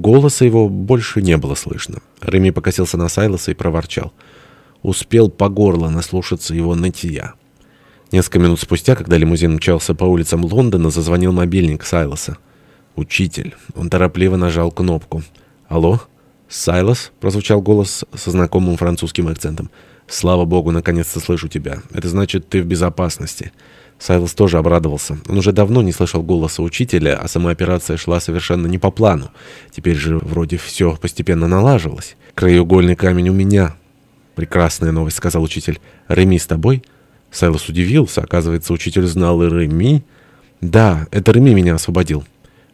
голоса его больше не было слышно. Реми покосился на Сайлоса и проворчал. Успел по горло наслушаться его нытья. Несколько минут спустя, когда лимузин мчался по улицам Лондона, зазвонил мобильник Сайлоса. «Учитель». Он торопливо нажал кнопку. «Алло?» «Сайлос?» — прозвучал голос со знакомым французским акцентом. «Слава богу, наконец-то слышу тебя. Это значит, ты в безопасности». Сайлос тоже обрадовался. Он уже давно не слышал голоса учителя, а сама операция шла совершенно не по плану. Теперь же вроде все постепенно налаживалось. «Краеугольный камень у меня». «Прекрасная новость», — сказал учитель. «Реми с тобой?» Сайлос удивился. Оказывается, учитель знал и Реми. «Да, это Реми меня освободил».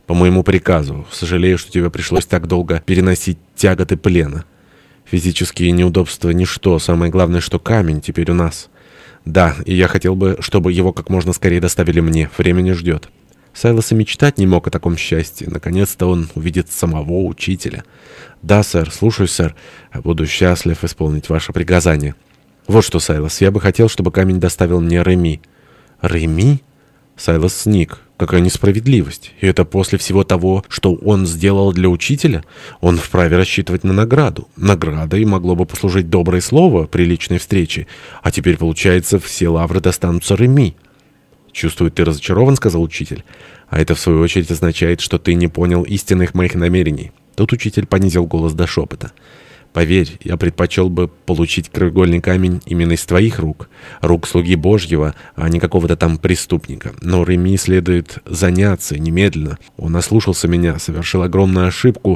«По моему приказу. Сожалею, что тебе пришлось так долго переносить тяготы плена. Физические неудобства — ничто. Самое главное, что камень теперь у нас». «Да, и я хотел бы, чтобы его как можно скорее доставили мне. Время не ждет». Сайлос и мечтать не мог о таком счастье. Наконец-то он увидит самого учителя. «Да, сэр, слушаюсь, сэр. Буду счастлив исполнить ваше приказание». «Вот что, Сайлос, я бы хотел, чтобы камень доставил мне Реми». «Реми?» Сайлос сник. Какая несправедливость. И это после всего того, что он сделал для учителя? Он вправе рассчитывать на награду. Наградой могло бы послужить доброе слово при личной встрече. А теперь, получается, все лавры достанутся Реми. «Чувствую, ты разочарован», — сказал учитель. «А это, в свою очередь, означает, что ты не понял истинных моих намерений». Тут учитель понизил голос до шепота. Поверь, я предпочел бы получить краеугольный камень именно из твоих рук, рук слуги Божьего, а не какого-то там преступника. Но Реми следует заняться немедленно. Он ослушался меня, совершил огромную ошибку,